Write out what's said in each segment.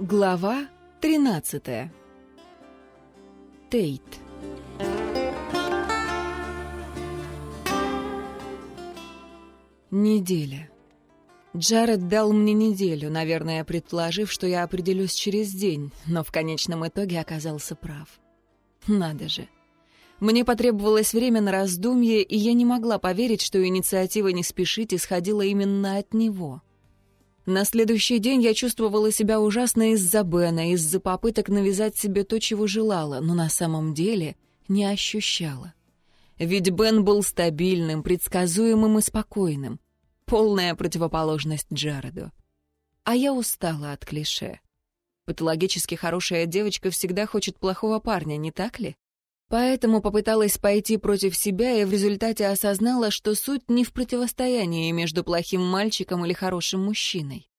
Глава 13 Тейт Неделя. Джаред дал мне неделю, наверное, предположив, что я определюсь через день, но в конечном итоге оказался прав. Надо же. Мне потребовалось время на раздумье, и я не могла поверить, что инициатива «не спешить» исходила именно от него. На следующий день я чувствовала себя ужасно из-за Бена, из-за попыток навязать себе то, чего желала, но на самом деле не ощущала. Ведь Бен был стабильным, предсказуемым и спокойным. Полная противоположность Джареду. А я устала от клише. Патологически хорошая девочка всегда хочет плохого парня, не так ли? Поэтому попыталась пойти против себя и в результате осознала, что суть не в противостоянии между плохим мальчиком или хорошим мужчиной.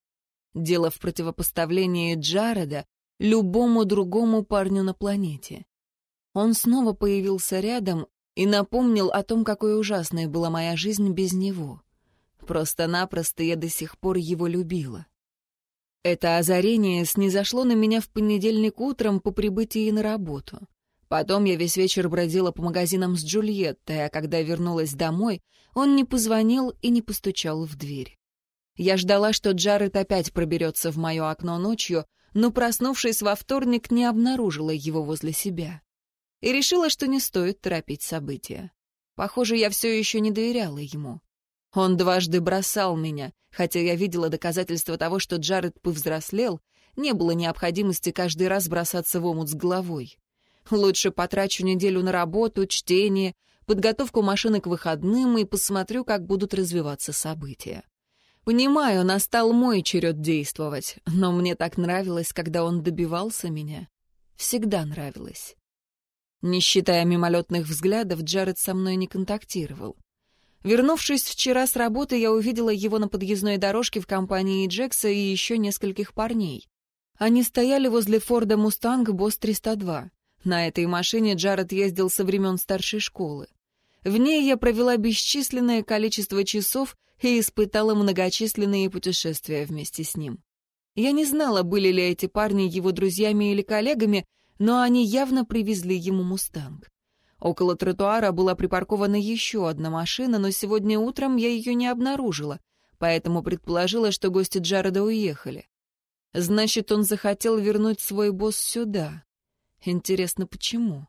Дело в противопоставлении Джареда любому другому парню на планете. Он снова появился рядом и напомнил о том, какой ужасной была моя жизнь без него. Просто-напросто я до сих пор его любила. Это озарение снизошло на меня в понедельник утром по прибытии на работу. Потом я весь вечер бродила по магазинам с Джульеттой, а когда вернулась домой, он не позвонил и не постучал в дверь. Я ждала, что Джаред опять проберется в мое окно ночью, но, проснувшись во вторник, не обнаружила его возле себя. И решила, что не стоит торопить события. Похоже, я все еще не доверяла ему. Он дважды бросал меня, хотя я видела доказательства того, что Джаред повзрослел, не было необходимости каждый раз бросаться в омут с головой. Лучше потрачу неделю на работу, чтение, подготовку машины к выходным и посмотрю, как будут развиваться события. Понимаю, настал мой черед действовать, но мне так нравилось, когда он добивался меня. Всегда нравилось. Не считая мимолетных взглядов, Джаред со мной не контактировал. Вернувшись вчера с работы, я увидела его на подъездной дорожке в компании Джекса и еще нескольких парней. Они стояли возле Форда Мустанг Босс 302. На этой машине Джаред ездил со времен старшей школы. В ней я провела бесчисленное количество часов и испытала многочисленные путешествия вместе с ним. Я не знала, были ли эти парни его друзьями или коллегами, но они явно привезли ему «Мустанг». Около тротуара была припаркована еще одна машина, но сегодня утром я ее не обнаружила, поэтому предположила, что гости Джареда уехали. Значит, он захотел вернуть свой босс сюда. Интересно, почему?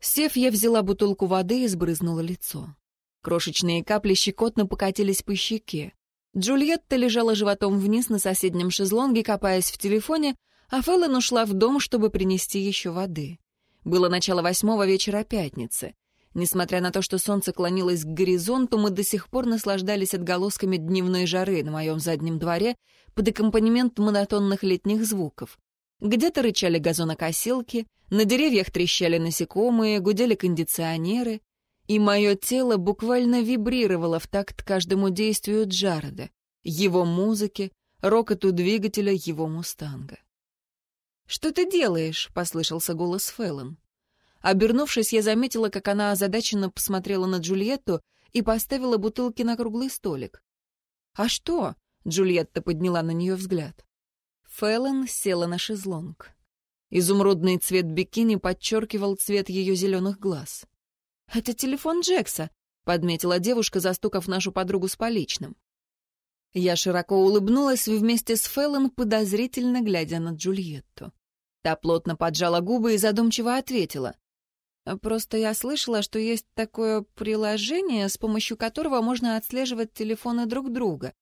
Сев, я взяла бутылку воды и сбрызнула лицо. Крошечные капли щекотно покатились по щеке. Джульетта лежала животом вниз на соседнем шезлонге, копаясь в телефоне, а Феллон ушла в дом, чтобы принести еще воды. Было начало восьмого вечера пятницы. Несмотря на то, что солнце клонилось к горизонту, мы до сих пор наслаждались отголосками дневной жары на моем заднем дворе под аккомпанемент монотонных летних звуков. Где-то рычали газонокосилки, на деревьях трещали насекомые, гудели кондиционеры, и мое тело буквально вибрировало в такт каждому действию Джареда, его музыке, рокоту двигателя его мустанга. «Что ты делаешь?» — послышался голос Фэллон. Обернувшись, я заметила, как она озадаченно посмотрела на Джульетту и поставила бутылки на круглый столик. «А что?» — Джульетта подняла на нее взгляд. Фэллон села на шезлонг. Изумрудный цвет бикини подчеркивал цвет ее зеленых глаз. «Это телефон Джекса», — подметила девушка, застукав нашу подругу с поличным. Я широко улыбнулась вместе с Фэллон, подозрительно глядя на Джульетту. Та плотно поджала губы и задумчиво ответила. «Просто я слышала, что есть такое приложение, с помощью которого можно отслеживать телефоны друг друга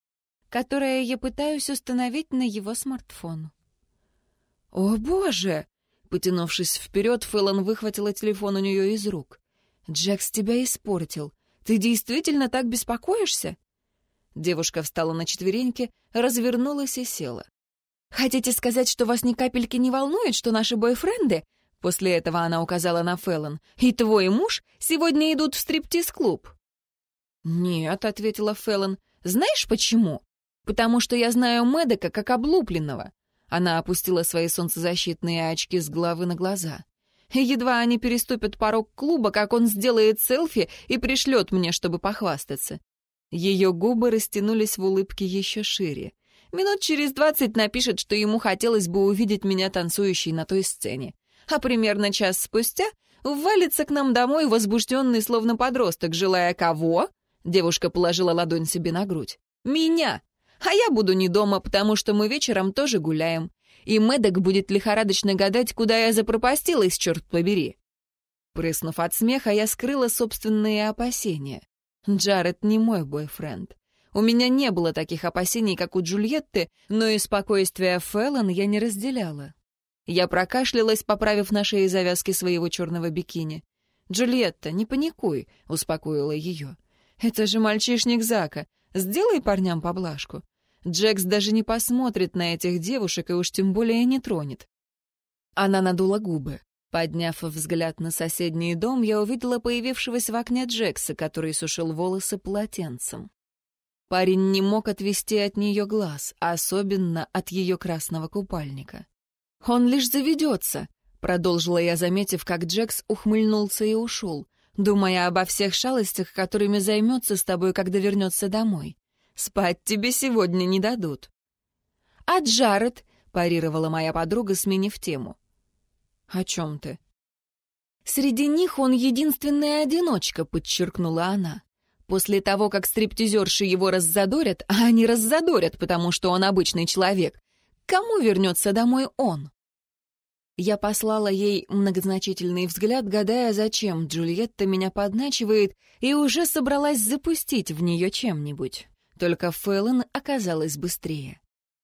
которое я пытаюсь установить на его смартфон. «О, боже!» Потянувшись вперед, Фэллон выхватила телефон у нее из рук. «Джекс тебя испортил. Ты действительно так беспокоишься?» Девушка встала на четвереньки, развернулась и села. «Хотите сказать, что вас ни капельки не волнует, что наши бойфренды...» После этого она указала на Фэллон. «И твой муж сегодня идут в стриптиз-клуб?» «Нет», — ответила Фэллон. «Знаешь почему? Потому что я знаю Мэдека как облупленного». Она опустила свои солнцезащитные очки с головы на глаза. Едва они переступят порог клуба, как он сделает селфи и пришлет мне, чтобы похвастаться. Ее губы растянулись в улыбке еще шире. Минут через двадцать напишет, что ему хотелось бы увидеть меня танцующей на той сцене. А примерно час спустя ввалится к нам домой возбужденный, словно подросток, желая кого? Девушка положила ладонь себе на грудь. «Меня! А я буду не дома, потому что мы вечером тоже гуляем. И Мэддок будет лихорадочно гадать, куда я запропастилась, черт побери». Прыснув от смеха, я скрыла собственные опасения. Джаред не мой бойфренд. У меня не было таких опасений, как у Джульетты, но и спокойствия Фэллон я не разделяла. Я прокашлялась, поправив на шее завязки своего черного бикини. «Джульетта, не паникуй», — успокоила ее. «Это же мальчишник Зака. Сделай парням поблажку. Джекс даже не посмотрит на этих девушек и уж тем более не тронет». Она надула губы. Подняв взгляд на соседний дом, я увидела появившегося в окне Джекса, который сушил волосы полотенцем. Парень не мог отвести от нее глаз, особенно от ее красного купальника. «Он лишь заведется», — продолжила я, заметив, как Джекс ухмыльнулся и ушел, думая обо всех шалостях, которыми займется с тобой, когда вернется домой. «Спать тебе сегодня не дадут». «А Джаред?» — парировала моя подруга, сменив тему. «О чем ты?» «Среди них он единственная одиночка», — подчеркнула она. «После того, как стриптизерши его раззадорят, а они раззадорят, потому что он обычный человек, Кому вернется домой он? Я послала ей многозначительный взгляд, гадая, зачем Джульетта меня подначивает, и уже собралась запустить в нее чем-нибудь. Только Фэллон оказалась быстрее.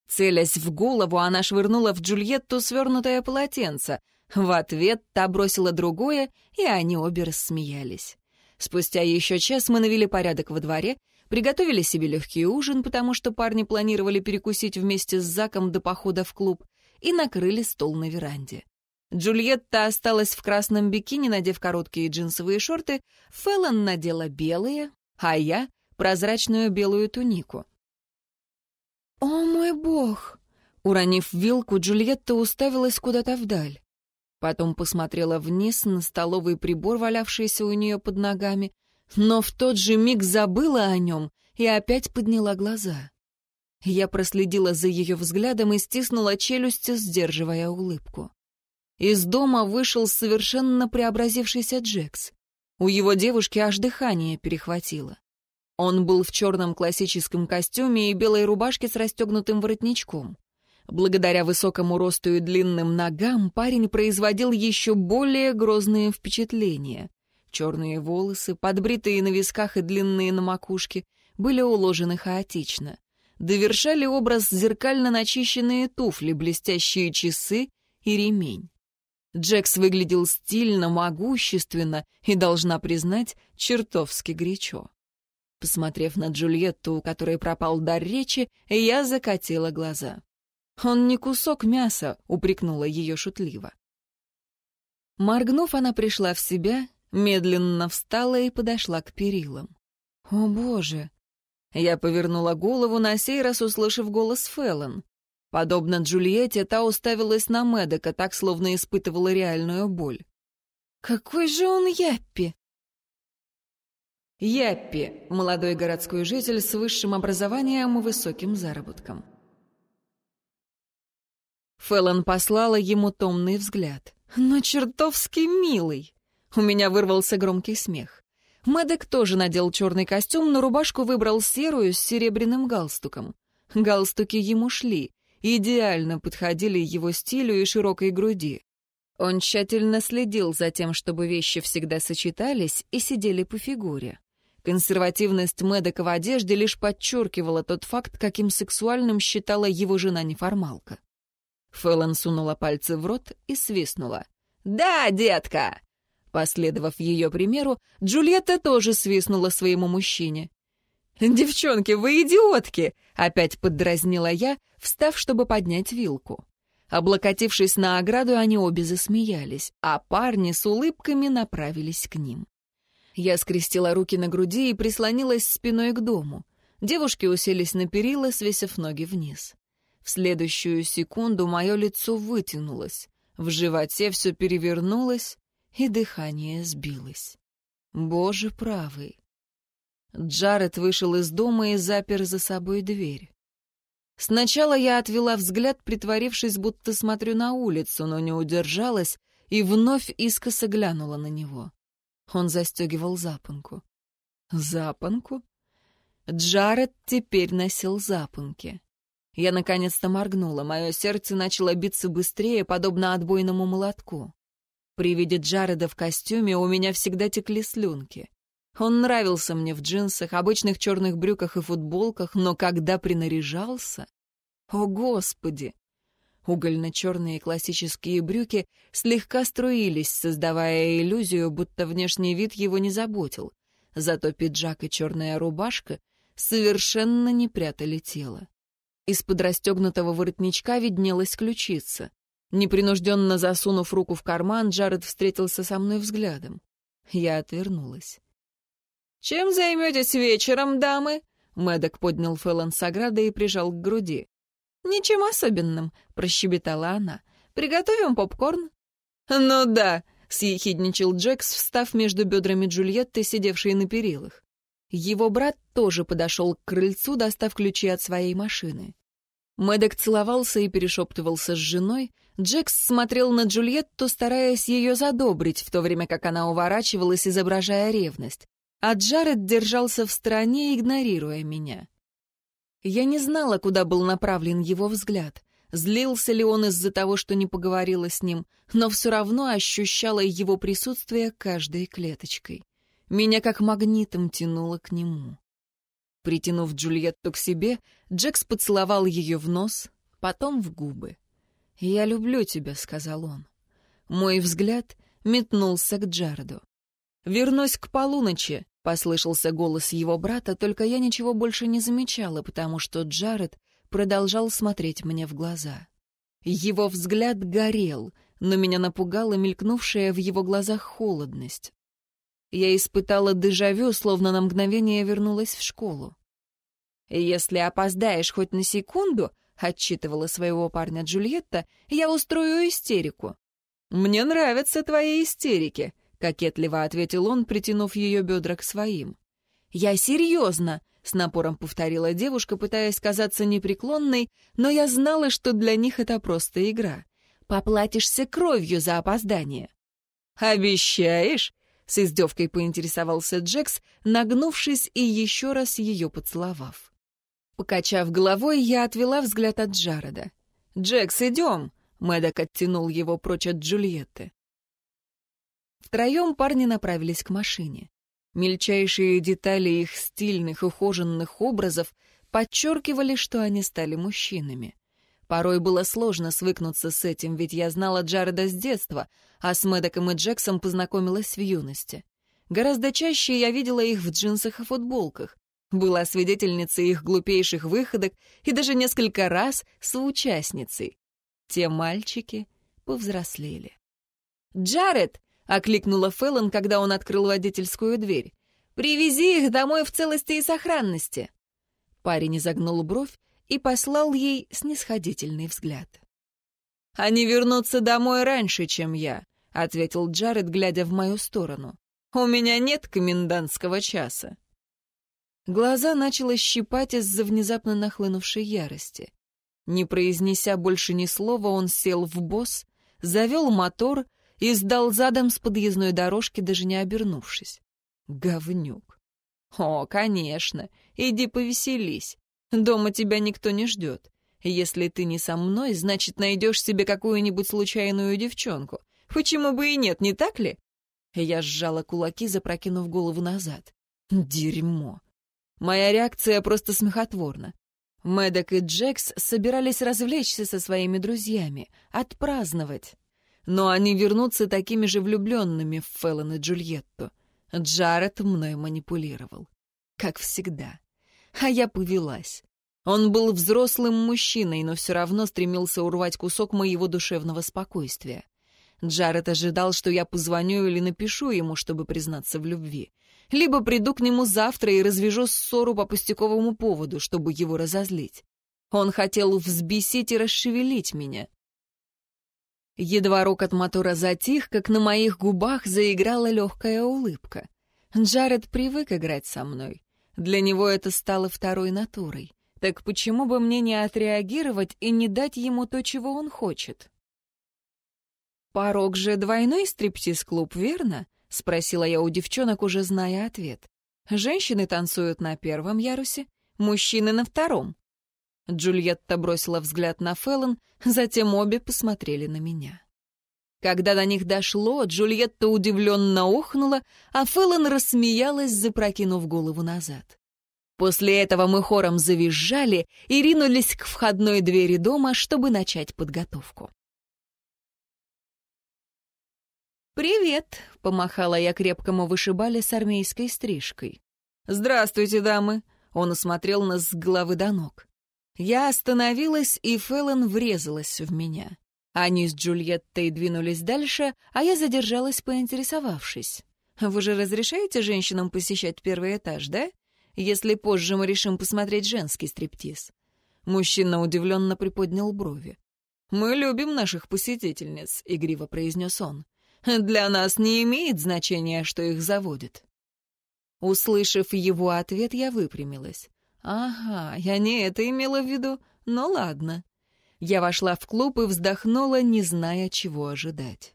Целясь в голову, она швырнула в Джульетту свернутое полотенце. В ответ та бросила другое, и они обе рассмеялись. Спустя еще час мы навели порядок во дворе, Приготовили себе легкий ужин, потому что парни планировали перекусить вместе с Заком до похода в клуб, и накрыли стол на веранде. Джульетта осталась в красном бикини, надев короткие джинсовые шорты, Феллон надела белые, а я — прозрачную белую тунику. «О мой бог!» Уронив вилку, Джульетта уставилась куда-то вдаль. Потом посмотрела вниз на столовый прибор, валявшийся у нее под ногами, но в тот же миг забыла о нем и опять подняла глаза. Я проследила за ее взглядом и стиснула челюсти, сдерживая улыбку. Из дома вышел совершенно преобразившийся Джекс. У его девушки аж дыхание перехватило. Он был в черном классическом костюме и белой рубашке с расстегнутым воротничком. Благодаря высокому росту и длинным ногам парень производил еще более грозные впечатления. Черные волосы, подбритые на висках и длинные на макушке, были уложены хаотично. Довершали образ зеркально начищенные туфли, блестящие часы и ремень. Джекс выглядел стильно, могущественно и, должна признать, чертовски горячо. Посмотрев на Джульетту, у которой пропал дар речи, я закатила глаза. «Он не кусок мяса», — упрекнула ее шутливо. Моргнув, она пришла в себя медленно встала и подошла к перилам. «О, Боже!» Я повернула голову, на сей раз услышав голос Феллон. Подобно Джульетте, та уставилась на Медока, так словно испытывала реальную боль. «Какой же он Яппи!» Яппи — молодой городской житель с высшим образованием и высоким заработком. Феллон послала ему томный взгляд. «Но чертовски милый!» У меня вырвался громкий смех. Мэддок тоже надел черный костюм, но рубашку выбрал серую с серебряным галстуком. Галстуки ему шли, идеально подходили его стилю и широкой груди. Он тщательно следил за тем, чтобы вещи всегда сочетались и сидели по фигуре. Консервативность Мэддока в одежде лишь подчеркивала тот факт, каким сексуальным считала его жена-неформалка. Фэллон сунула пальцы в рот и свистнула. «Да, детка!» Последовав ее примеру, Джульетта тоже свистнула своему мужчине. «Девчонки, вы идиотки!» — опять поддразнила я, встав, чтобы поднять вилку. Облокотившись на ограду, они обе засмеялись, а парни с улыбками направились к ним. Я скрестила руки на груди и прислонилась спиной к дому. Девушки уселись на перила, свесив ноги вниз. В следующую секунду мое лицо вытянулось, в животе все перевернулось, и дыхание сбилось. Боже правый! Джаред вышел из дома и запер за собой дверь. Сначала я отвела взгляд, притворившись, будто смотрю на улицу, но не удержалась и вновь искоса глянула на него. Он застегивал запонку. Запонку? Джаред теперь носил запонки. Я наконец-то моргнула, мое сердце начало биться быстрее, подобно отбойному молотку. При виде Джареда в костюме у меня всегда текли слюнки. Он нравился мне в джинсах, обычных черных брюках и футболках, но когда принаряжался... О, Господи! Угольно-черные классические брюки слегка струились, создавая иллюзию, будто внешний вид его не заботил. Зато пиджак и черная рубашка совершенно не прятали тело. Из-под расстегнутого воротничка виднелась ключица. Непринужденно засунув руку в карман, Джаред встретился со мной взглядом. Я отвернулась. «Чем займетесь вечером, дамы?» Мэддок поднял Фэллон с ограды и прижал к груди. «Ничем особенным», — прощебетала она. «Приготовим попкорн?» «Ну да», — съехидничал Джекс, встав между бедрами Джульетты, сидевшей на перилах. Его брат тоже подошел к крыльцу, достав ключи от своей машины. Мэддок целовался и перешептывался с женой. Джекс смотрел на Джульетту, стараясь ее задобрить, в то время как она уворачивалась, изображая ревность. А Джаред держался в стороне, игнорируя меня. Я не знала, куда был направлен его взгляд. Злился ли он из-за того, что не поговорила с ним, но все равно ощущала его присутствие каждой клеточкой. Меня как магнитом тянуло к нему. Притянув Джульетту к себе, Джекс поцеловал ее в нос, потом в губы. «Я люблю тебя», — сказал он. Мой взгляд метнулся к Джареду. «Вернусь к полуночи», — послышался голос его брата, только я ничего больше не замечала, потому что Джаред продолжал смотреть мне в глаза. Его взгляд горел, но меня напугала мелькнувшая в его глазах холодность. Я испытала дежавю, словно на мгновение вернулась в школу. «Если опоздаешь хоть на секунду», — отчитывала своего парня Джульетта, — «я устрою истерику». «Мне нравятся твои истерики», — кокетливо ответил он, притянув ее бедра к своим. «Я серьезно», — с напором повторила девушка, пытаясь казаться непреклонной, но я знала, что для них это просто игра. «Поплатишься кровью за опоздание». «Обещаешь?» С издевкой поинтересовался Джекс, нагнувшись и еще раз ее поцеловав. Покачав головой, я отвела взгляд от Джареда. «Джекс, идем!» — Мэддок оттянул его прочь от Джульетты. Втроем парни направились к машине. Мельчайшие детали их стильных, ухоженных образов подчеркивали, что они стали мужчинами. Порой было сложно свыкнуться с этим, ведь я знала Джареда с детства, а с Мэддоком и Джексом познакомилась в юности. Гораздо чаще я видела их в джинсах и футболках, была свидетельницей их глупейших выходок и даже несколько раз соучастницей. Те мальчики повзрослели. «Джаред!» — окликнула Феллон, когда он открыл водительскую дверь. «Привези их домой в целости и сохранности!» Парень изогнул бровь и послал ей снисходительный взгляд. «Они вернутся домой раньше, чем я», — ответил Джаред, глядя в мою сторону. «У меня нет комендантского часа». Глаза начало щипать из-за внезапно нахлынувшей ярости. Не произнеся больше ни слова, он сел в босс, завел мотор и сдал задом с подъездной дорожки, даже не обернувшись. Говнюк. «О, конечно, иди повеселись. Дома тебя никто не ждет. Если ты не со мной, значит, найдешь себе какую-нибудь случайную девчонку. Почему бы и нет, не так ли?» Я сжала кулаки, запрокинув голову назад. «Дерьмо!» Моя реакция просто смехотворна. Мэддок и Джекс собирались развлечься со своими друзьями, отпраздновать. Но они вернутся такими же влюбленными в Феллон и Джульетту. Джаред мной манипулировал. Как всегда а я повелась. Он был взрослым мужчиной, но все равно стремился урвать кусок моего душевного спокойствия. Джаред ожидал, что я позвоню или напишу ему, чтобы признаться в любви. Либо приду к нему завтра и развяжу ссору по пустяковому поводу, чтобы его разозлить. Он хотел взбесить и расшевелить меня. Едва рокот мотора затих, как на моих губах заиграла легкая улыбка. Джаред привык играть со мной. Для него это стало второй натурой. Так почему бы мне не отреагировать и не дать ему то, чего он хочет? «Порог же двойной стриптиз-клуб, верно?» — спросила я у девчонок, уже зная ответ. «Женщины танцуют на первом ярусе, мужчины на втором». Джульетта бросила взгляд на Феллон, затем обе посмотрели на меня. Когда до них дошло, Джульетта удивленно охнула, а Феллон рассмеялась, запрокинув голову назад. После этого мы хором завизжали и ринулись к входной двери дома, чтобы начать подготовку. «Привет!» — помахала я крепкому вышибали с армейской стрижкой. «Здравствуйте, дамы!» — он осмотрел нас с головы до ног. Я остановилась, и Феллон врезалась в меня. Они с Джульеттой двинулись дальше, а я задержалась, поинтересовавшись. «Вы же разрешаете женщинам посещать первый этаж, да? Если позже мы решим посмотреть женский стриптиз». Мужчина удивленно приподнял брови. «Мы любим наших посетительниц», — игриво произнес он. «Для нас не имеет значения, что их заводит». Услышав его ответ, я выпрямилась. «Ага, я не это имела в виду. Ну ладно». Я вошла в клуб и вздохнула, не зная, чего ожидать.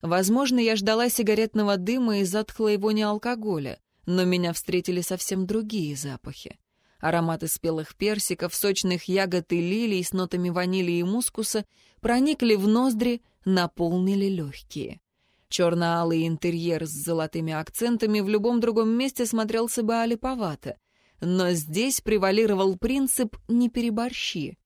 Возможно, я ждала сигаретного дыма и затхлой вони алкоголя, но меня встретили совсем другие запахи. Ароматы спелых персиков, сочных ягод и лилий с нотами ванили и мускуса проникли в ноздри, наполнили легкие. Черно-алый интерьер с золотыми акцентами в любом другом месте смотрелся бы олиповато, но здесь превалировал принцип «не переборщи».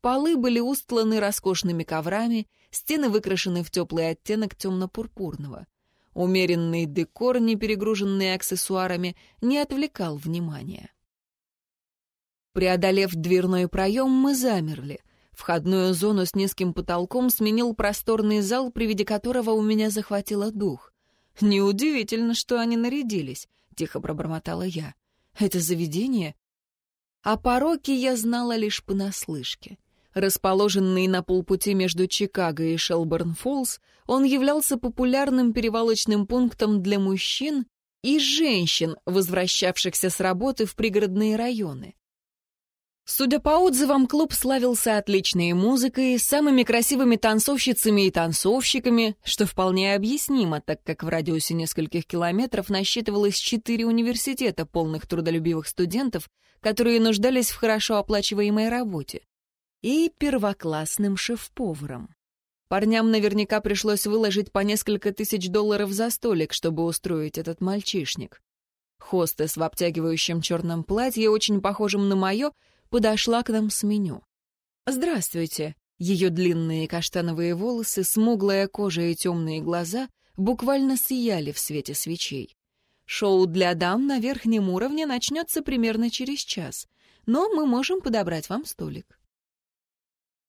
Полы были устланы роскошными коврами, стены выкрашены в теплый оттенок темно-пурпурного. Умеренный декор, не перегруженный аксессуарами, не отвлекал внимания. Преодолев дверной проем, мы замерли. Входную зону с низким потолком сменил просторный зал, при виде которого у меня захватило дух. «Неудивительно, что они нарядились», — тихо пробормотала я. «Это заведение?» О пороке я знала лишь понаслышке. Расположенный на полпути между Чикаго и Шелборн-Фоллс, он являлся популярным перевалочным пунктом для мужчин и женщин, возвращавшихся с работы в пригородные районы. Судя по отзывам, клуб славился отличной музыкой, самыми красивыми танцовщицами и танцовщиками, что вполне объяснимо, так как в радиусе нескольких километров насчитывалось четыре университета, полных трудолюбивых студентов, которые нуждались в хорошо оплачиваемой работе и первоклассным шеф-поваром. Парням наверняка пришлось выложить по несколько тысяч долларов за столик, чтобы устроить этот мальчишник. Хостес в обтягивающем черном платье, очень похожем на мое, подошла к нам с меню. «Здравствуйте!» Ее длинные каштановые волосы, смуглая кожа и темные глаза буквально сияли в свете свечей. Шоу для дам на верхнем уровне начнется примерно через час, но мы можем подобрать вам столик.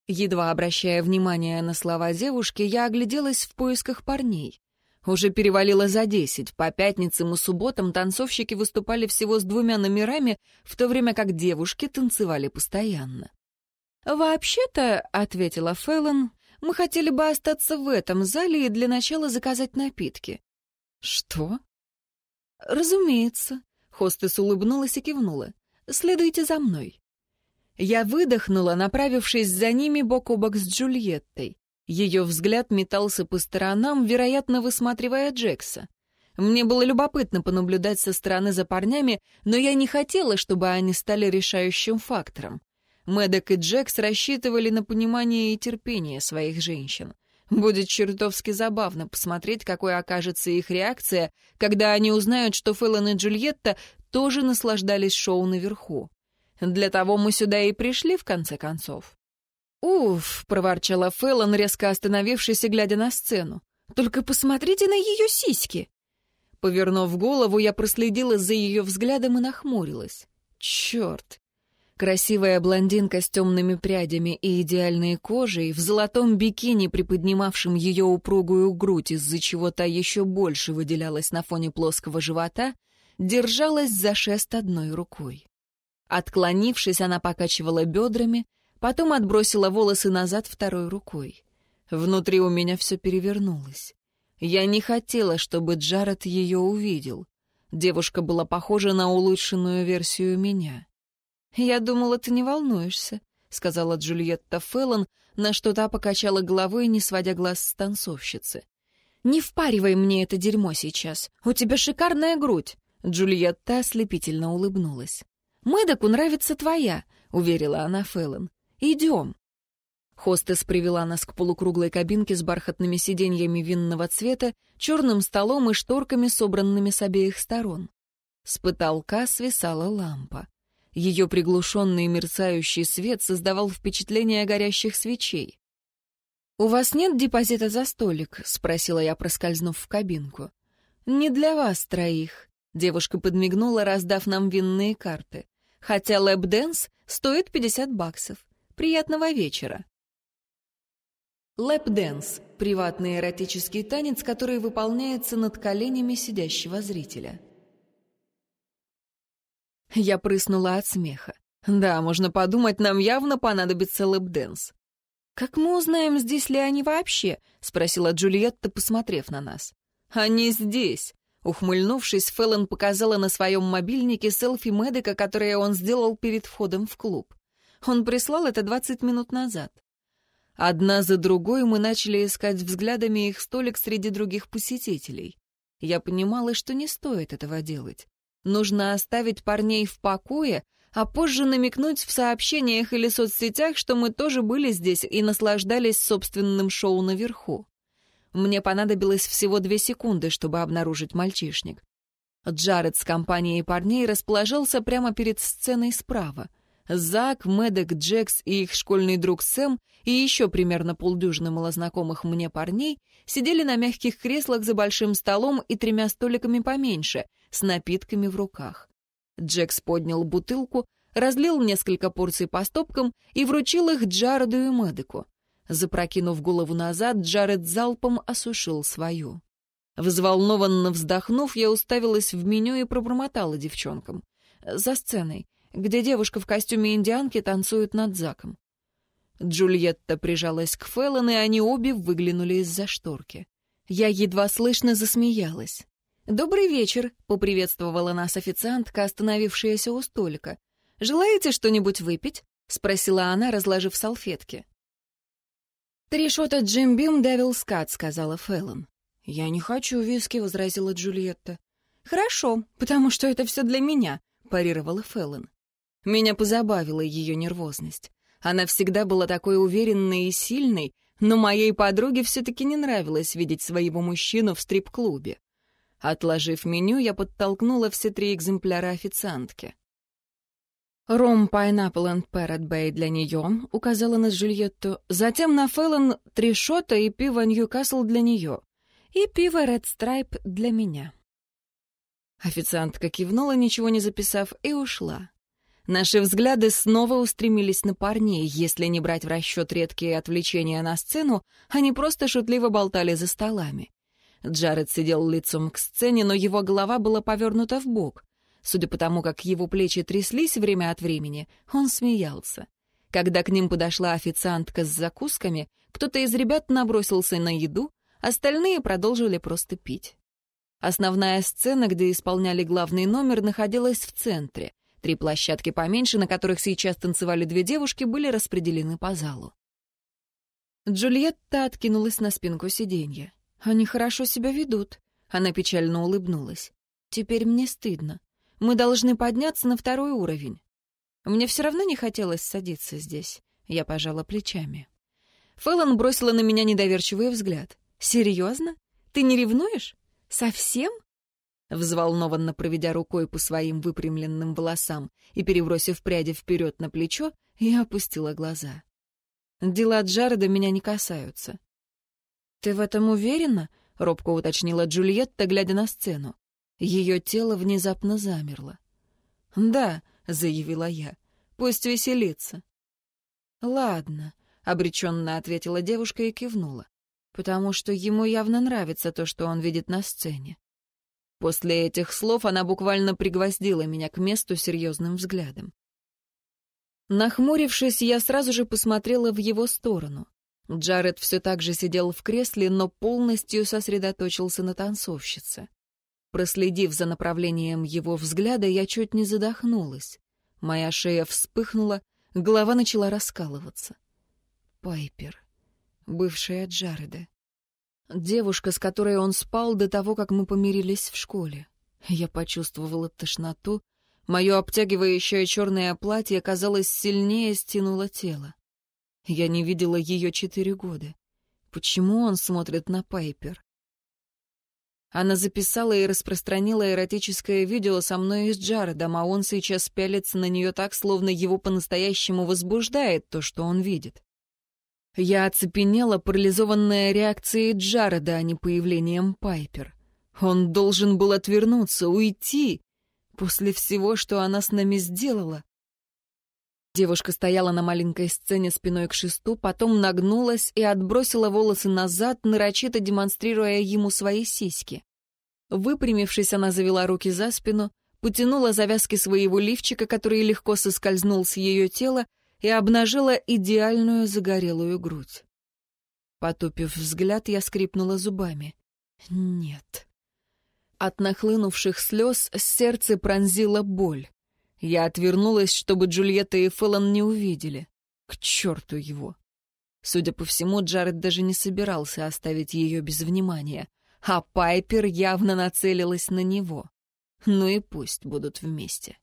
Едва обращая внимание на слова девушки, я огляделась в поисках парней. Уже перевалило за десять. По пятницам и субботам танцовщики выступали всего с двумя номерами, в то время как девушки танцевали постоянно. «Вообще-то», — ответила Фэллон, — «мы хотели бы остаться в этом зале и для начала заказать напитки». «Что?» «Разумеется», — хостес улыбнулась и кивнула. «Следуйте за мной». Я выдохнула, направившись за ними бок о бок с Джульеттой. Ее взгляд метался по сторонам, вероятно, высматривая Джекса. Мне было любопытно понаблюдать со стороны за парнями, но я не хотела, чтобы они стали решающим фактором. Мэддок и Джекс рассчитывали на понимание и терпение своих женщин. Будет чертовски забавно посмотреть, какой окажется их реакция, когда они узнают, что Фэллон и Джульетта тоже наслаждались шоу наверху. Для того мы сюда и пришли, в конце концов. «Уф!» — проворчала Фэллон, резко остановившись и глядя на сцену. «Только посмотрите на ее сиськи!» Повернув голову, я проследила за ее взглядом и нахмурилась. «Черт!» Красивая блондинка с темными прядями и идеальной кожей, в золотом бикини, приподнимавшем ее упругую грудь, из-за чего та еще больше выделялась на фоне плоского живота, держалась за шест одной рукой. Отклонившись, она покачивала бедрами, потом отбросила волосы назад второй рукой. Внутри у меня все перевернулось. Я не хотела, чтобы Джаред ее увидел. Девушка была похожа на улучшенную версию меня. «Я думала, ты не волнуешься», — сказала Джульетта Феллон, на что та покачала головой, не сводя глаз с танцовщицы. «Не впаривай мне это дерьмо сейчас. У тебя шикарная грудь». Джульетта ослепительно улыбнулась. «Мэдоку нравится твоя», — уверила она Феллон. «Идем». Хостес привела нас к полукруглой кабинке с бархатными сиденьями винного цвета, черным столом и шторками, собранными с обеих сторон. С потолка свисала лампа. Ее приглушенный мерцающий свет создавал впечатление горящих свечей. «У вас нет депозита за столик?» — спросила я, проскользнув в кабинку. «Не для вас троих», — девушка подмигнула, раздав нам винные карты. «Хотя лэп-дэнс стоит 50 баксов. Приятного вечера». Лэп-дэнс — приватный эротический танец, который выполняется над коленями сидящего зрителя. Я прыснула от смеха. Да, можно подумать, нам явно понадобится лэп-дэнс. «Как мы узнаем, здесь ли они вообще?» — спросила Джульетта, посмотрев на нас. «Они здесь!» Ухмыльнувшись, Феллон показала на своем мобильнике селфи Медика, которое он сделал перед входом в клуб. Он прислал это двадцать минут назад. Одна за другой мы начали искать взглядами их столик среди других посетителей. Я понимала, что не стоит этого делать. Нужно оставить парней в покое, а позже намекнуть в сообщениях или соцсетях, что мы тоже были здесь и наслаждались собственным шоу наверху. Мне понадобилось всего две секунды, чтобы обнаружить мальчишник. Джаред с компанией парней расположился прямо перед сценой справа. Зак, Мэддок, Джекс и их школьный друг Сэм и еще примерно полдюжины малознакомых мне парней сидели на мягких креслах за большим столом и тремя столиками поменьше, с напитками в руках. Джекс поднял бутылку, разлил несколько порций по стопкам и вручил их Джареду и Мэддоку. Запрокинув голову назад, Джаред залпом осушил свою. Взволнованно вздохнув, я уставилась в меню и пробормотала девчонкам. За сценой где девушка в костюме индианки танцует над Заком. Джульетта прижалась к Феллон, и они обе выглянули из-за шторки. Я едва слышно засмеялась. «Добрый вечер», — поприветствовала нас официантка, остановившаяся у столика. «Желаете что-нибудь выпить?» — спросила она, разложив салфетки. «Три шота Джим Бим Девил Скат», — сказала Феллон. «Я не хочу виски», — возразила Джульетта. «Хорошо, потому что это все для меня», — парировала Феллон. Меня позабавила ее нервозность. Она всегда была такой уверенной и сильной, но моей подруге все-таки не нравилось видеть своего мужчину в стрип-клубе. Отложив меню, я подтолкнула все три экземпляра официантки. «Ром, Пайнаппл и Parrot Bay для нее», — указала на Джульетту. Затем на Феллон три шота и пиво Ньюкасл для нее. И пиво Red Stripe для меня. Официантка кивнула, ничего не записав, и ушла. Наши взгляды снова устремились на парней. Если не брать в расчет редкие отвлечения на сцену, они просто шутливо болтали за столами. Джаред сидел лицом к сцене, но его голова была повернута в бок. Судя по тому, как его плечи тряслись время от времени, он смеялся. Когда к ним подошла официантка с закусками, кто-то из ребят набросился на еду, остальные продолжили просто пить. Основная сцена, где исполняли главный номер, находилась в центре. Три площадки поменьше, на которых сейчас танцевали две девушки, были распределены по залу. Джульетта откинулась на спинку сиденья. «Они хорошо себя ведут». Она печально улыбнулась. «Теперь мне стыдно. Мы должны подняться на второй уровень. Мне все равно не хотелось садиться здесь». Я пожала плечами. Фэллон бросила на меня недоверчивый взгляд. «Серьезно? Ты не ревнуешь? Совсем?» Взволнованно проведя рукой по своим выпрямленным волосам и перебросив пряди вперед на плечо, я опустила глаза. «Дела Джареда меня не касаются». «Ты в этом уверена?» — робко уточнила Джульетта, глядя на сцену. Ее тело внезапно замерло. «Да», — заявила я, — «пусть веселится». «Ладно», — обреченно ответила девушка и кивнула, «потому что ему явно нравится то, что он видит на сцене. После этих слов она буквально пригвоздила меня к месту серьезным взглядом. Нахмурившись, я сразу же посмотрела в его сторону. Джаред все так же сидел в кресле, но полностью сосредоточился на танцовщице. Проследив за направлением его взгляда, я чуть не задохнулась. Моя шея вспыхнула, голова начала раскалываться. Пайпер, бывшая Джареда. Девушка, с которой он спал до того, как мы помирились в школе. Я почувствовала тошноту. Мое обтягивающее черное платье, казалось, сильнее стянуло тело. Я не видела ее четыре года. Почему он смотрит на Пайпер? Она записала и распространила эротическое видео со мной и с Джаредом, а он сейчас пялится на нее так, словно его по-настоящему возбуждает то, что он видит. Я оцепенела, парализованная реакцией Джареда, а не появлением Пайпер. Он должен был отвернуться, уйти. После всего, что она с нами сделала. Девушка стояла на маленькой сцене спиной к шесту, потом нагнулась и отбросила волосы назад, нарочито демонстрируя ему свои сиськи. Выпрямившись, она завела руки за спину, потянула завязки своего лифчика, который легко соскользнул с ее тела, и обнажила идеальную загорелую грудь. Потупив взгляд, я скрипнула зубами. Нет. От нахлынувших слез сердце пронзила боль. Я отвернулась, чтобы Джульетта и Фэллон не увидели. К черту его. Судя по всему, Джаред даже не собирался оставить ее без внимания, а Пайпер явно нацелилась на него. Ну и пусть будут вместе.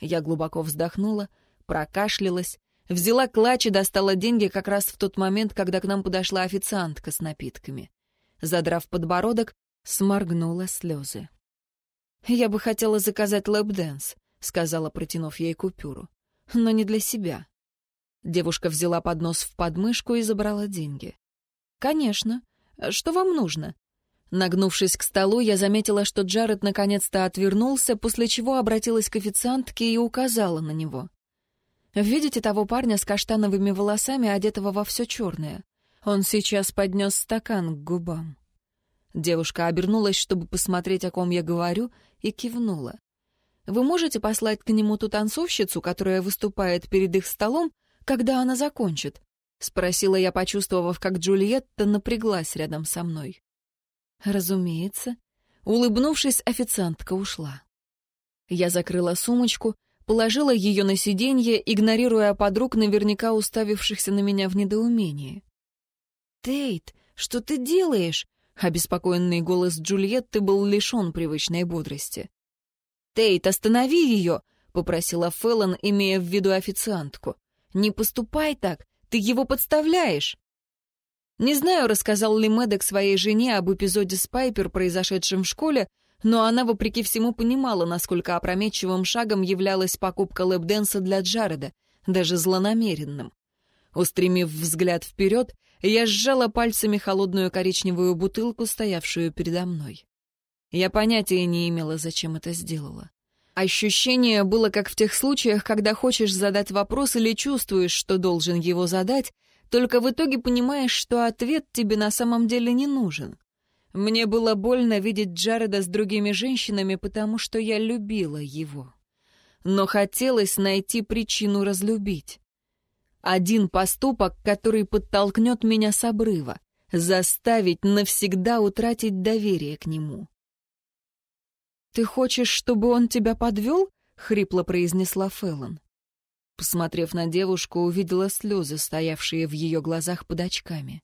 Я глубоко вздохнула, прокашлялась, взяла клатч и достала деньги как раз в тот момент, когда к нам подошла официантка с напитками. Задрав подбородок, сморгнула слезы. Я бы хотела заказать лэп-дэнс сказала, протянув ей купюру. «Но не для себя». Девушка взяла поднос в подмышку и забрала деньги. «Конечно. Что вам нужно?» Нагнувшись к столу, я заметила, что Джаред наконец-то отвернулся, после чего обратилась к официантке и указала на него. «Видите того парня с каштановыми волосами, одетого во все черное? Он сейчас поднес стакан к губам». Девушка обернулась, чтобы посмотреть, о ком я говорю, и кивнула. Вы можете послать к нему ту танцовщицу, которая выступает перед их столом, когда она закончит?» — спросила я, почувствовав, как Джульетта напряглась рядом со мной. «Разумеется». Улыбнувшись, официантка ушла. Я закрыла сумочку, положила ее на сиденье, игнорируя подруг, наверняка уставившихся на меня в недоумении. «Тейт, что ты делаешь?» Обеспокоенный голос Джульетты был лишен привычной бодрости. «Тейт, останови ее!» — попросила Феллон, имея в виду официантку. «Не поступай так, ты его подставляешь!» Не знаю, рассказал ли Мэддок своей жене об эпизоде с Пайпер, произошедшем в школе, но она, вопреки всему, понимала, насколько опрометчивым шагом являлась покупка лэпденса для Джареда, даже злонамеренным. Устремив взгляд вперед, я сжала пальцами холодную коричневую бутылку, стоявшую передо мной. Я понятия не имела, зачем это сделала. Ощущение было как в тех случаях, когда хочешь задать вопрос или чувствуешь, что должен его задать, только в итоге понимаешь, что ответ тебе на самом деле не нужен. Мне было больно видеть Джареда с другими женщинами, потому что я любила его. Но хотелось найти причину разлюбить. Один поступок, который подтолкнет меня с обрыва, заставить навсегда утратить доверие к нему. «Ты хочешь, чтобы он тебя подвел?» — хрипло произнесла Феллон. Посмотрев на девушку, увидела слезы, стоявшие в ее глазах под очками.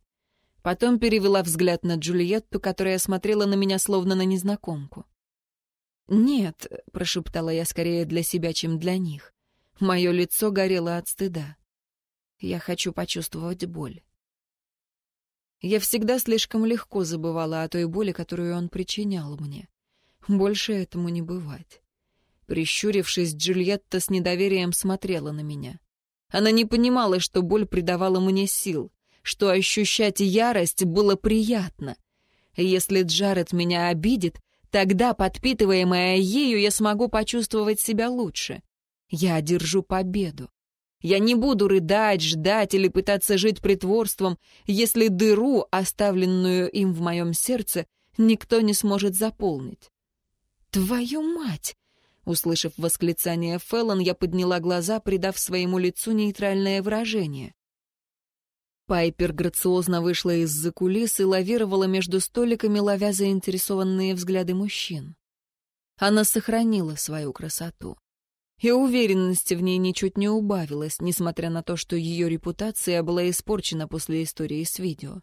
Потом перевела взгляд на Джульетту, которая смотрела на меня словно на незнакомку. «Нет», — прошептала я скорее для себя, чем для них. Мое лицо горело от стыда. Я хочу почувствовать боль. Я всегда слишком легко забывала о той боли, которую он причинял мне. Больше этому не бывать. Прищурившись, Джульетта с недоверием смотрела на меня. Она не понимала, что боль придавала мне сил, что ощущать ярость было приятно. Если Джаред меня обидит, тогда, подпитываемая ею, я смогу почувствовать себя лучше. Я одержу победу. Я не буду рыдать, ждать или пытаться жить притворством, если дыру, оставленную им в моем сердце, никто не сможет заполнить. «Твою мать!» Услышав восклицание Феллон, я подняла глаза, придав своему лицу нейтральное выражение. Пайпер грациозно вышла из-за кулис и лавировала между столиками, ловя заинтересованные взгляды мужчин. Она сохранила свою красоту. И уверенности в ней ничуть не убавилось, несмотря на то, что ее репутация была испорчена после истории с видео.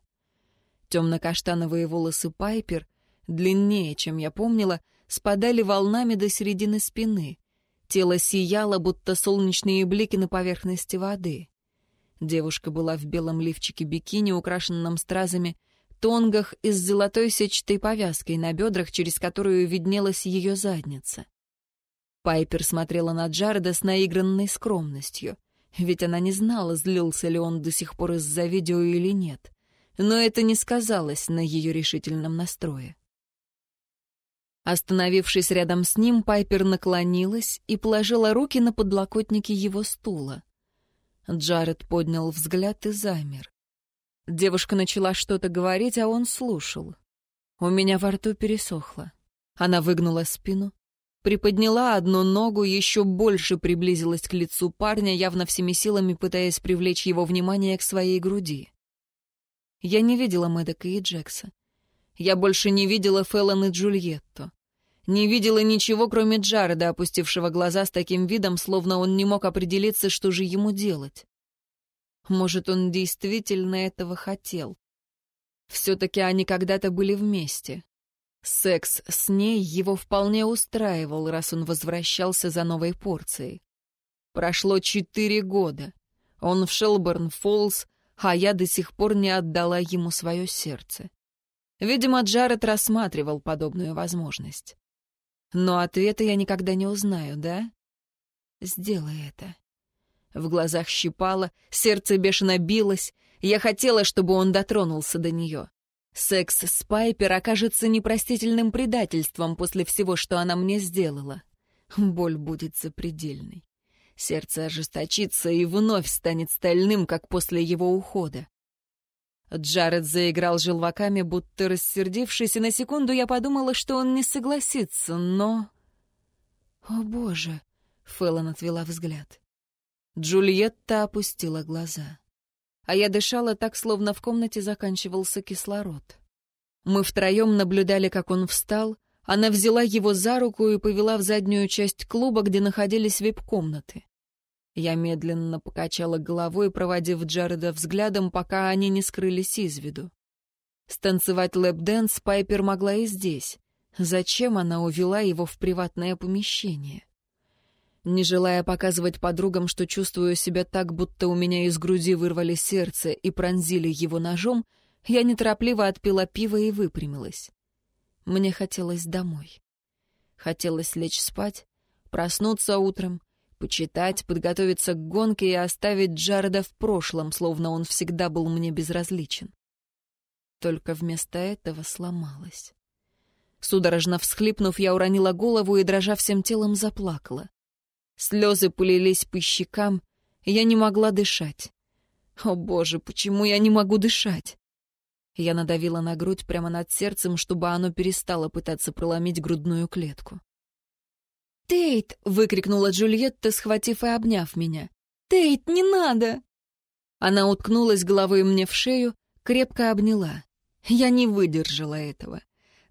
Темно-каштановые волосы Пайпер, длиннее, чем я помнила, спадали волнами до середины спины. Тело сияло, будто солнечные блики на поверхности воды. Девушка была в белом лифчике бикини, украшенном стразами, тонгах и с золотой сетчатой повязкой на бедрах, через которую виднелась ее задница. Пайпер смотрела на Джареда с наигранной скромностью, ведь она не знала, злился ли он до сих пор из-за видео или нет. Но это не сказалось на ее решительном настрое. Остановившись рядом с ним, Пайпер наклонилась и положила руки на подлокотники его стула. Джаред поднял взгляд и замер. Девушка начала что-то говорить, а он слушал. У меня во рту пересохло. Она выгнула спину, приподняла одну ногу, еще больше приблизилась к лицу парня, явно всеми силами пытаясь привлечь его внимание к своей груди. Я не видела Мэддека и Джекса. Я больше не видела Феллон и Джульетту. Не видела ничего, кроме Джареда, опустившего глаза с таким видом, словно он не мог определиться, что же ему делать. Может, он действительно этого хотел. Все-таки они когда-то были вместе. Секс с ней его вполне устраивал, раз он возвращался за новой порцией. Прошло четыре года. Он в Шелборн-Фоллс, а я до сих пор не отдала ему свое сердце. Видимо, Джаред рассматривал подобную возможность. Но ответа я никогда не узнаю, да? Сделай это. В глазах щипало, сердце бешено билось. Я хотела, чтобы он дотронулся до нее. Секс с Пайпер окажется непростительным предательством после всего, что она мне сделала. Боль будет запредельной. Сердце ожесточится и вновь станет стальным, как после его ухода. Джаред заиграл желваками, будто рассердившись, и на секунду я подумала, что он не согласится, но... «О, Боже!» — Фэллон отвела взгляд. Джульетта опустила глаза. А я дышала так, словно в комнате заканчивался кислород. Мы втроем наблюдали, как он встал, она взяла его за руку и повела в заднюю часть клуба, где находились вип-комнаты. Я медленно покачала головой, проводив Джареда взглядом, пока они не скрылись из виду. Станцевать лэп-дэнс Пайпер могла и здесь. Зачем она увела его в приватное помещение? Не желая показывать подругам, что чувствую себя так, будто у меня из груди вырвали сердце и пронзили его ножом, я неторопливо отпила пиво и выпрямилась. Мне хотелось домой. Хотелось лечь спать, проснуться утром, почитать, подготовиться к гонке и оставить Джареда в прошлом, словно он всегда был мне безразличен. Только вместо этого сломалась. Судорожно всхлипнув, я уронила голову и, дрожа всем телом, заплакала. Слезы полились по щекам, я не могла дышать. О, Боже, почему я не могу дышать? Я надавила на грудь прямо над сердцем, чтобы оно перестало пытаться проломить грудную клетку. «Тейт!» — выкрикнула Джульетта, схватив и обняв меня. «Тейт, не надо!» Она уткнулась головой мне в шею, крепко обняла. Я не выдержала этого.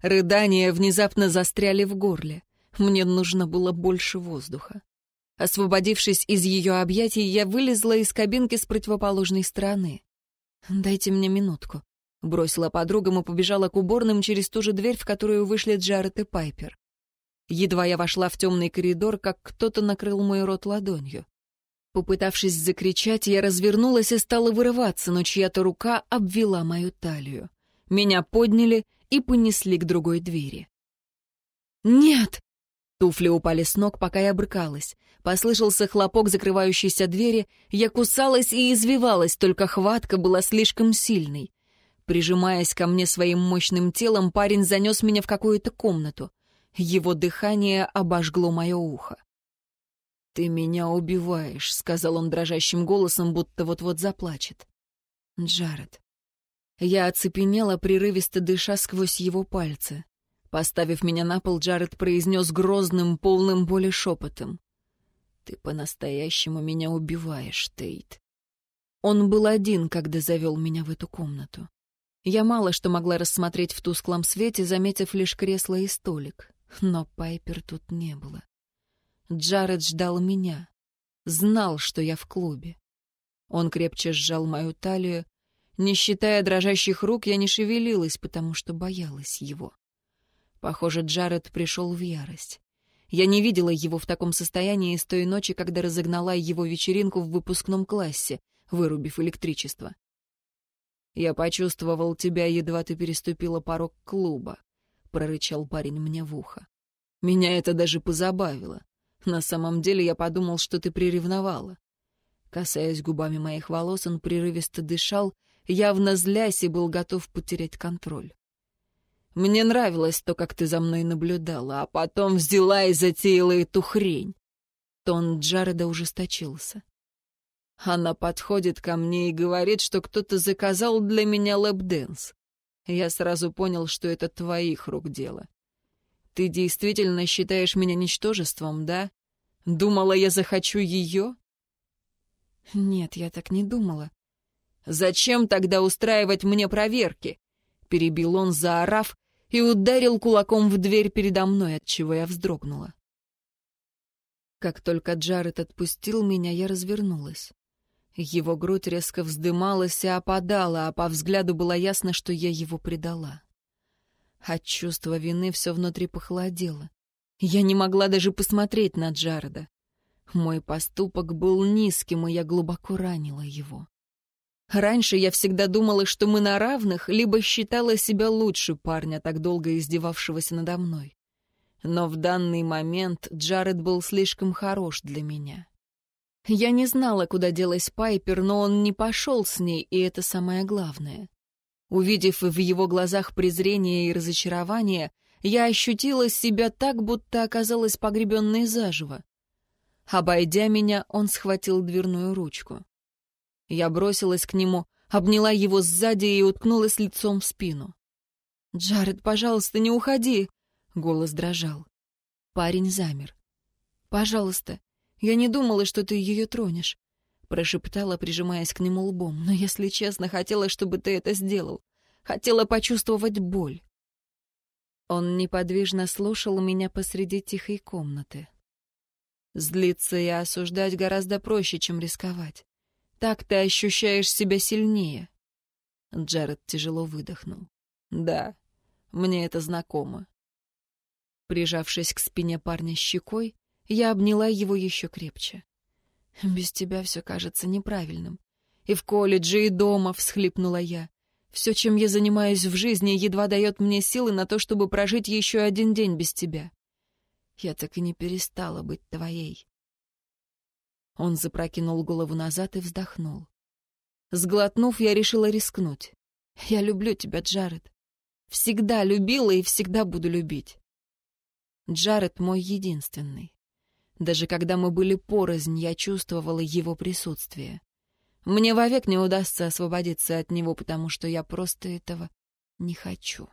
Рыдания внезапно застряли в горле. Мне нужно было больше воздуха. Освободившись из ее объятий, я вылезла из кабинки с противоположной стороны. «Дайте мне минутку», — бросила подругам и побежала к уборным через ту же дверь, в которую вышли Джаред и Пайпер. Едва я вошла в темный коридор, как кто-то накрыл мой рот ладонью. Попытавшись закричать, я развернулась и стала вырываться, но чья-то рука обвела мою талию. Меня подняли и понесли к другой двери. «Нет!» Туфли упали с ног, пока я брыкалась. Послышался хлопок закрывающейся двери. Я кусалась и извивалась, только хватка была слишком сильной. Прижимаясь ко мне своим мощным телом, парень занес меня в какую-то комнату. Его дыхание обожгло мое ухо. «Ты меня убиваешь», — сказал он дрожащим голосом, будто вот-вот заплачет. «Джаред». Я оцепенела, прерывисто дыша сквозь его пальцы. Поставив меня на пол, Джаред произнес грозным, полным боли шепотом. «Ты по-настоящему меня убиваешь, Тейт». Он был один, когда завел меня в эту комнату. Я мало что могла рассмотреть в тусклом свете, заметив лишь кресло и столик. Но Пайпер тут не было. Джаред ждал меня. Знал, что я в клубе. Он крепче сжал мою талию. Не считая дрожащих рук, я не шевелилась, потому что боялась его. Похоже, Джаред пришел в ярость. Я не видела его в таком состоянии с той ночи, когда разогнала его вечеринку в выпускном классе, вырубив электричество. «Я почувствовал тебя, едва ты переступила порог клуба», — прорычал парень мне в ухо. «Меня это даже позабавило. На самом деле я подумал, что ты приревновала». Касаясь губами моих волос, он прерывисто дышал, явно злясь и был готов потерять контроль. Мне нравилось то, как ты за мной наблюдала, а потом взяла и затеяла эту хрень. Тон Джареда ужесточился. Она подходит ко мне и говорит, что кто-то заказал для меня лэп-дэнс. Я сразу понял, что это твоих рук дело. Ты действительно считаешь меня ничтожеством, да? Думала, я захочу ее? Нет, я так не думала. Зачем тогда устраивать мне проверки? Перебил он, заорав, и ударил кулаком в дверь передо мной, от чего я вздрогнула. Как только Джаред отпустил меня, я развернулась. Его грудь резко вздымалась и опадала, а по взгляду было ясно, что я его предала. От чувства вины все внутри похолодело. Я не могла даже посмотреть на Джареда. Мой поступок был низким, и я глубоко ранила его. Раньше я всегда думала, что мы на равных, либо считала себя лучше парня, так долго издевавшегося надо мной. Но в данный момент Джаред был слишком хорош для меня. Я не знала, куда делась Пайпер, но он не пошел с ней, и это самое главное. Увидев в его глазах презрение и разочарование, я ощутила себя так, будто оказалась погребенной заживо. Обойдя меня, он схватил дверную ручку. Я бросилась к нему, обняла его сзади и уткнулась лицом в спину. «Джаред, пожалуйста, не уходи!» — голос дрожал. Парень замер. «Пожалуйста, я не думала, что ты ее тронешь», — прошептала, прижимаясь к нему лбом. «Но, если честно, хотела, чтобы ты это сделал. Хотела почувствовать боль». Он неподвижно слушал меня посреди тихой комнаты. Злиться и осуждать гораздо проще, чем рисковать. Так ты ощущаешь себя сильнее. Джаред тяжело выдохнул. Да, мне это знакомо. Прижавшись к спине парня щекой, я обняла его еще крепче. Без тебя все кажется неправильным. И в колледже, и дома, всхлипнула я. Все, чем я занимаюсь в жизни, едва дает мне силы на то, чтобы прожить еще один день без тебя. Я так и не перестала быть твоей. Он запрокинул голову назад и вздохнул. Сглотнув, я решила рискнуть. «Я люблю тебя, Джаред. Всегда любила и всегда буду любить. Джаред мой единственный. Даже когда мы были порознь, я чувствовала его присутствие. Мне вовек не удастся освободиться от него, потому что я просто этого не хочу».